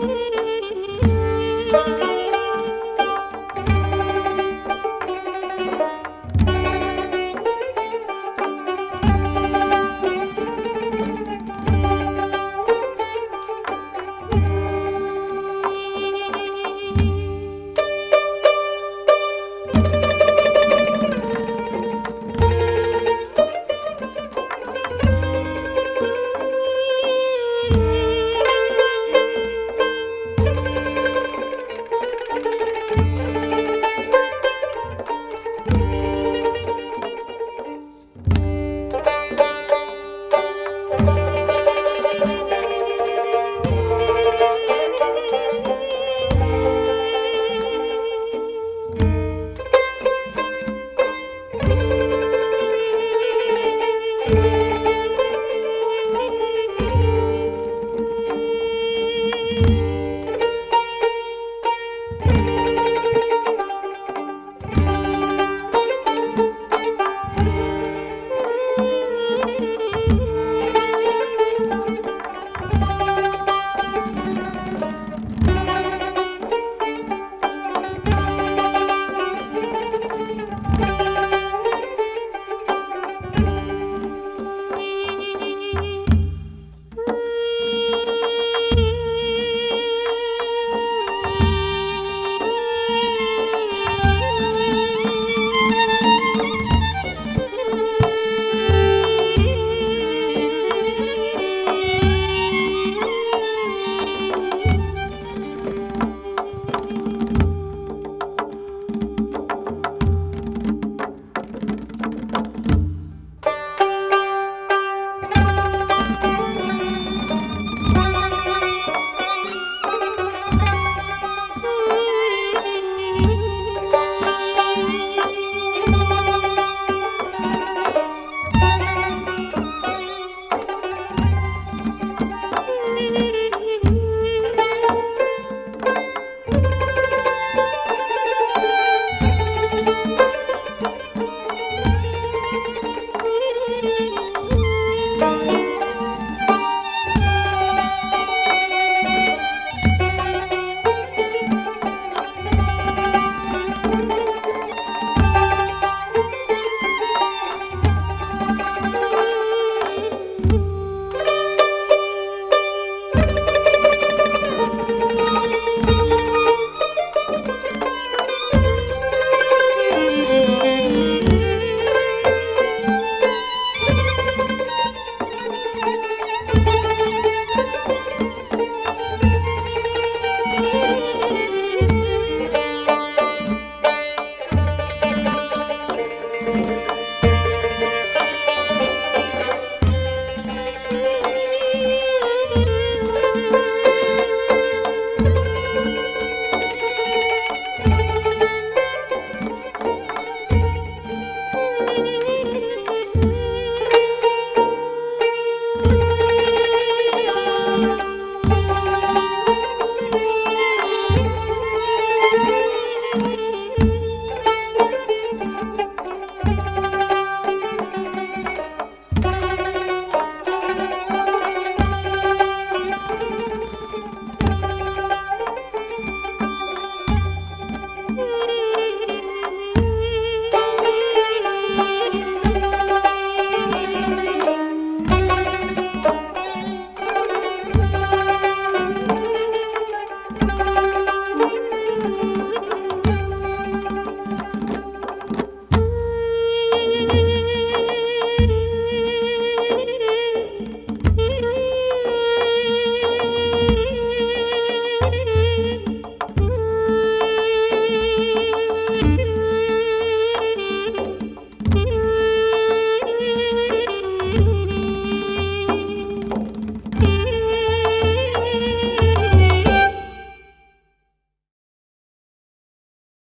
Müzik